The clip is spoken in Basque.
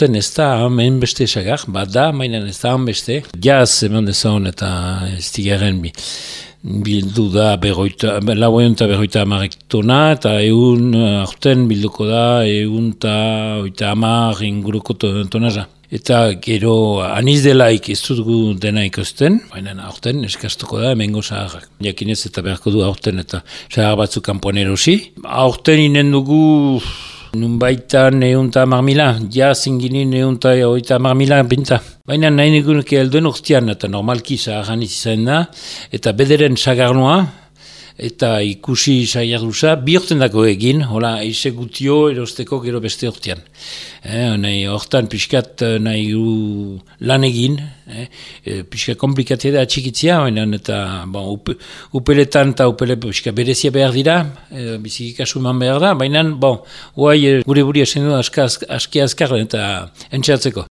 aurten ez da hemen beste sagar, bada, mainan ez da beste. Jaz eman dezon eta ez tigaren bi. Bildu da berroita, lauean eta berroita amarek tona, eta egun aurten bilduko da egun eta oita amar inguruko tonaza. Eta gero aniz delaik ez dugu dena ikusten, baina aurten eskastuko da hemengo zaharrak. Jakinez eta beharko du aurten eta zahar batzuk kanpoan erosi. Aurten inen dugu nun baita neun eta marmila, ja zingini neun eta oita marmila binta. Baina nahi negunek elduen urtean eta normalki zaharran izan da, eta bederen zagarnoa, eta ikusi saiaduza, bi dako egin, hola, eize gutio erosteko gero beste hortian. Eh, hortan pixkat eh, nahi u lan egin, eh, eh pixkat komplikatia da atxikitzia, baina eta bon, up, upeletan eta upele pixkat berezia behar dira, eh, biziki kasu behar da, baina bon, guai gure buri esen du aski azkar eta entxatzeko.